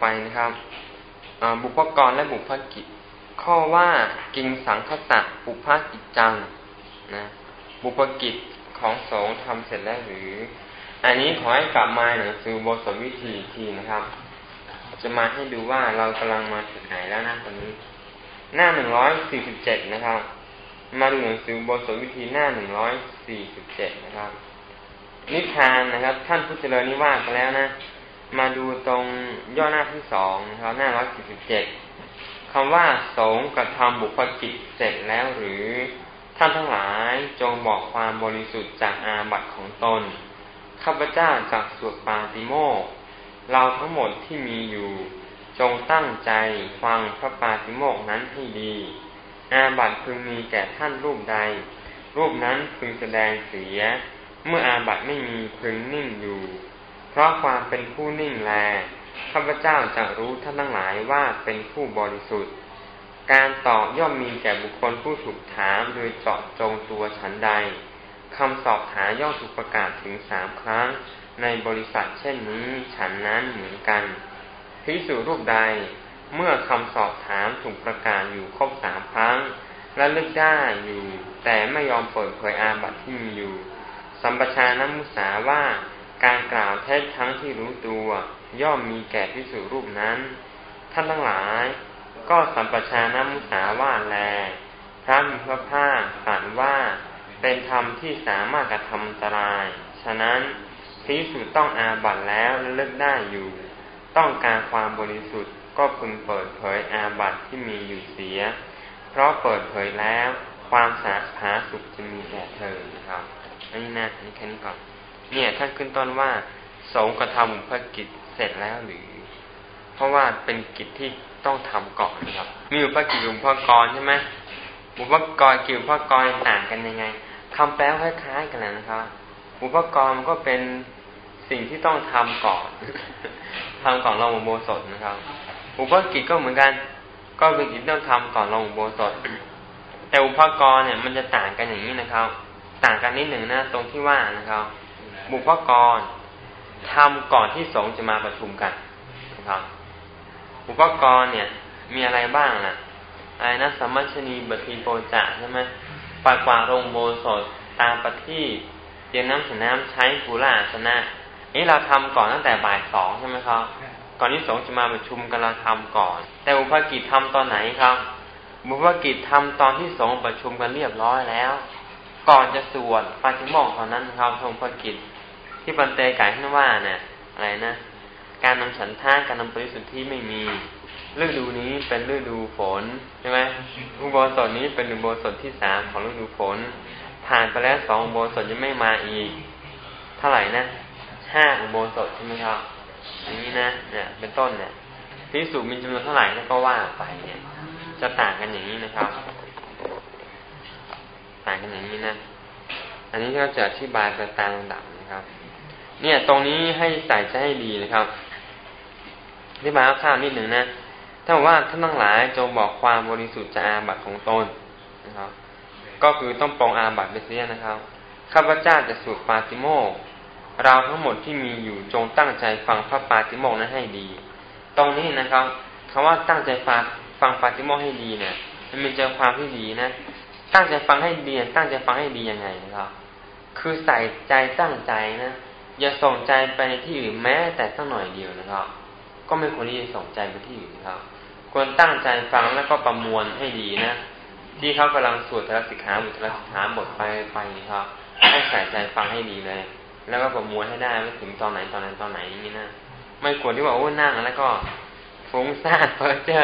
ไปนะครับบุพกรและบุพกิจ ข้อว่ากิงสังคตะบุพกิจจังนะบุพกิจของสงฆ์ทำเสร็จแล้วหรือ อันนี้ขอให้กลับมาหนังสือบทสวิธีทีนะครับ จะมาให้ดูว่าเรากำลังมาถึงไหนแล้วนะตอนนี้ หน้าหนึ่งร้อยสี่สิบเจ็ดนะครับ มาดูหนังสือบทสวิธีหน้าหนึ่งร้อยสี่สิบเจ็ดนะครับ นิทานนะครับ ท่านผู้เจริญนิว่าไปแล้วนะ มาดูตรงย่อหน้าที่สองครับหน้าร้อยสี่สิบเจ็ดคำว่าสงกระทำบุพกิจเสร็จแล้วหรือ ท่านทั้งหลายจงบอกความบริสุทธิ์จากอาบัติของตน ข้าพเจ้าจากสวดปาติโมกเราทั้งหมดที่มีอยู่ จงตั้งใจฟังพระปาติโมกนั้นให้ดี อาบัติพึงมีแก่ท่านรูปใด รูปนั้นพึงแสดงเสีย เมื่ออาบัติไม่มีพึงนิ่งอยู่ เพราะความเป็นผู้นิ่งแลข้าพเจ้าจะรู้ท่านทั้งหลายว่าเป็นผู้บริสุทธิ์ การตอบย่อมมีแก่บุคคลผู้ถูกถามโดยเจาะจงตัวฉันใดคำสอบถามย่อมถูกประกาศถึงสามครั้ง ในบริษัทเช่นนี้ ฉันนั้นเหมือนกันพิสูรรูปใด เมื่อคำสอบถามถูกประกาศอยู่ครบสามครั้ง และเลือกได้อยู่ แต่ไม่ยอมเปิดเผยอาบัติที่มีอยู่ สัมปชานมุสาว่า การกล่าวเท็จทั้งที่รู้ตัว ย่อมมีแก่พิสูรรูปนั้น ท่านทั้งหลาย ก็สัมปชานมุสาว่าแล พระมีพระภาคตรัสว่า เป็นธรรมที่สามารถกระทำอันตราย ฉะนั้นพิสูจต้องอาบัตแล้วเลิกได้อยู่ ต้องการความบริสุทธิ์ก็พึงเปิดเผยอาบัตที่มีอยู่เสีย เพราะเปิดเผยแล้ว ความสาผาสุขจะมีแก่เธอนะครับอันนี้นะอันนี้แค่นี้ก่อน เนี่ย ท่านขึ้นต้นว่าสงกระทำพระกิจเสร็จแล้วหรือ เพราะว่าเป็นกิจที่ต้องทำก่อนนะครับ มีอุปกิจอุปกรณ์ใช่ไหมอุปกรณ์กิจอุปกรณ์ต่างกันยังไงคำแปลคล้ายๆกันนะครับ อุปกรณ์ก็เป็นสิ่งที่ต้องทำก่อนทำก่อนลงอุโบสถนะครับ อุปกิจก็เหมือนกัน ก็เป็นกิจต้องทำก่อนลงอุโบสถ แต่อุปกรณ์เนี่ยมันจะต่างกันอย่างนี้นะครับ ต่างกันนิดหนึ่งนะ ตรงที่ว่านะครับ บุพกรทำก่อนที่สงฆ์จะมาประชุมกันนะครับอุปกรเนี่ย มีอะไรบ้างล่ะอะไรนะสมัชนีบัตีโปจะใช่ไหมปัดกวาดรงโบสถตามประทีปเตรียมน้ำสน้ำใช้ปูราสนะนี่เราทำก่อนตั้งแต่บ่ายสองใช่ไหมครับ ก่อนที่สงจะมาประชุมกันเราทำก่อน แต่อุปกิจทำตอนไหนครับ บุพกิจทำตอนที่สงประชุมกันเรียบร้อยแล้ว ก่อนจะสวดปาฏิโมกข์ตอนนั้นครับทงภกิจ ที่ปันเตไก่ท่านว่าเนี่ยอะไรนะ การนำฉันท่าการนำปริสุทธิ์ไม่มีฤดูนี้เป็นฤดูฝนใช่ไหมอุโบสถนี้เป็นอุโบสถที่สามของฤดูฝน ผ่านไปแล้วสองอุโบสถยังไม่มาอีก เท่าไหร่นะห้าอุโบสถใช่ไหมครับอย่างนี้นะเนี่ยเป็นต้นเนี่ยพิสูจมีจำนวนเท่าไหร่ก็ว่าไปเนี่ย จะต่างกันอย่างนี้นะครับ ต่างกันอย่างนี้นะ อันนี้ก็จะอธิบายไปตามลำดับนะครับ เนี่ย ตรงนี้ให้ใส่ใจให้ดีนะครับอธิบายข้าวนิดหนึ่งนะ ถ้าว่าท่านทั้งหลายจงบอกความบริสุทธิ์จากอาบัติของตนนะครับ ก็คือต้องปองอาบัติไปเสียนะครับข้าพเจ้าจะสวดปาติโมกเราทั้งหมดที่มีอยู่จงตั้งใจฟังพระปาติโมกนั้นให้ดี ตรงนี้นะครับคำว่าตั้งใจฟังฟังปาติโมกให้ดีเนี่ย มันมีใจความที่ดีนะ ตั้งใจฟังให้ดีตั้งใจฟังให้ดียังไงนะครับ คือใส่ใจตั้งใจนะ อย่าส่งใจไปในที่อื่นแม้แต่สักหน่อยเดียวนะครับ ก็ไม่ควรที่จะส่งใจไปที่อื่นนะครับ ควรตั้งใจฟังแล้วก็ประมวลให้ดีนะ ที่เขากำลังสวดทรสิกขาบุตรสิกขาบทไปไปนะครับ ให้ใส่ใจฟังให้ดีเลย แล้วก็ประมวลให้ได้ว่าถึงตอนไหนตอนไหนตอนไหนอย่างนี้นะ ไม่ควรที่ว่าโอ้นั่งแล้วก็ฟุ้งซ่านเพ้อเจ้อ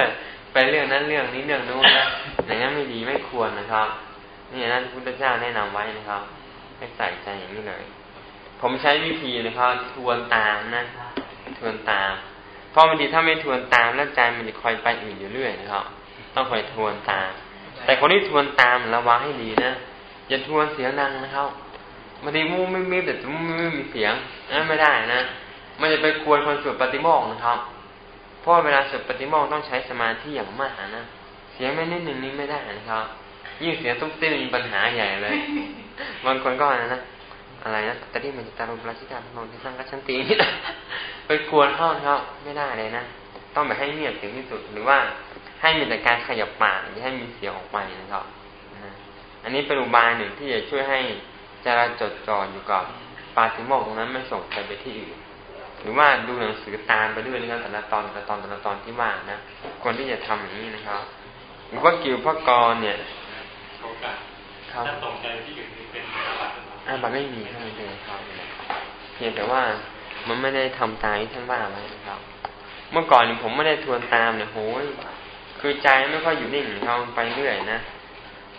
ไปเรื่องนั้นเรื่องนี้เรื่องนู้นนะอย่างนั้นไม่ดีไม่ควรนะครับ นี่นั่นพุทธเจ้าแนะนำไว้นะครับ ให้ใส่ใจอย่างนี้เลย ผมใช้วิธีนะครับทวนตามนะทวนตาม เพราะบางทีถ้าไม่ทวนตามแล้วใจมันจะคอยไปอื่นอยู่เรื่อยนะครับ ต้องคอยทวนตาม แต่คนที่ทวนตามระวังให้ดีนะอย่าทวนเสียงดังนะครับบางทีมูไม่มีแต่มูไม่มีเสียงนั่นไม่ได้นะมันจะไปกวนคนสวดปฏิโมกข์นะครับ เพราะเวลาสวดปฏิโมกข์ต้องใช้สมาธิอย่างมากนะเสียงไม่นิดหนึ่งนี้ไม่ได้นะครับยิ่งเสียงตุ้มติ้มมีปัญหาใหญ่เลยบางคนก็นะนะ อะไรนะแต่ที่มันจะตารุปราชิกาโนที่สร้างกัชันตีไปกวนเข้าครับไม่ได้เลยนะต้องแบบให้เงียบถึงที่สุด หรือว่าให้มีแต่การขยับปากอย่าให้มีเสียงออกไปนะครับอันนี้เป็นอุบายหนึ่งที่จะช่วยให้ใจเราจดจ่ออยู่กับปาฏิโมกตรงนั้นไม่ส่งใจไปที่อื่น หรือว่าดูหนังสือตามไปด้วยนะครับแต่ละตอนแต่ละตอนแต่ละตอนที่ว่างนะควรที่จะทำอย่างนี้นะครับหรือว่ากิวพระกรเนี่ยครับถ้าส่งใจที่อื่นเป็น อาบัติอาบัติไม่มีเท่านั้นเองครับเพียงแต่ว่ามันไม่ได้ทำตามที่ท่านว่าไว้นะครับ เมื่อก่อนผมไม่ได้ทวนตามเนี่ยโหยคือใจไม่ค่อยอยู่นิ่งทำไปเรื่อยนะ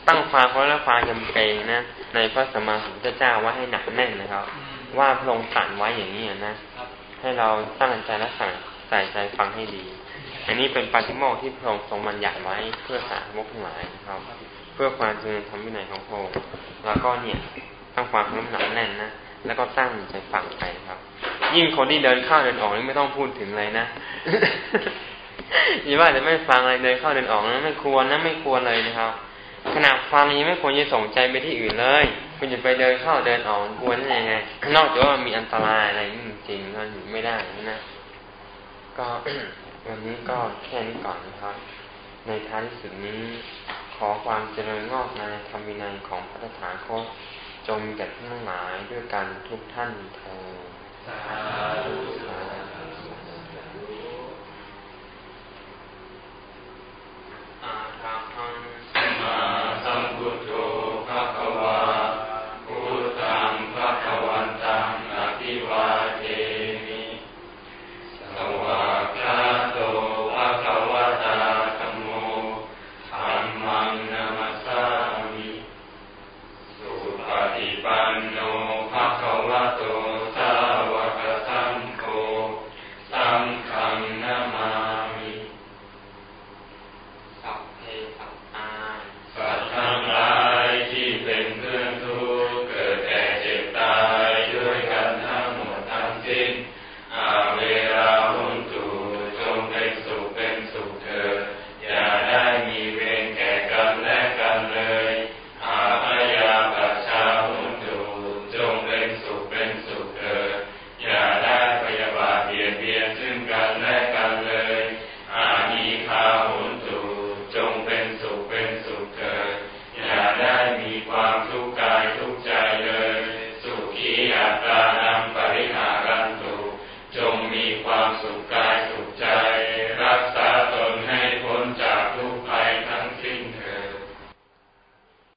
ตั้งความเพราะและความยำเกรงนะในพระสมมาสุทธเจ้าว่าให้หนักแน่นนะครับ ว่าพระองค์สั่งไว้อย่างนี้นะให้เราตั้งใจและสั่งใส่ใจฟังให้ดี อันนี้เป็นปาฏิโมกที่พระองค์ทรงบัญญัติไว้เพื่อสาวกทั้งหลายนะครับ เพื่อความเจริญธรรมวินัยของพระองค์แล้วก็เนี่ย ตั้งความรู้หนักแน่นนะแล้วก็ตั้งใจฟังไปครับ ยิ่งคนที่เดินเข้าเดินออกนี่ไม่ต้องพูดถึงเลยนะอย่าว่าจะไม่ฟังอะไรเดินเข้าเดินออกนะไม่ควรนะไม่ควรเลยนะครับขณะฟังยังไม่ควรจะส่งใจไปที่อื่นเลย คุณจะไปเดินเข้าเดินออกควรยังไงนอกจากว่ามีอันตรายอะไรจริงๆก็ไม่ได้นะก็วันนี้ก็แค่นี้ก่อนนะครับ ในท้ายสุดนี้ขอความเจริญงอกในธรรมวินัยของพระธานคต จงแก่ทั้งหลายด้วยกันทุกท่านเธอ ความทุ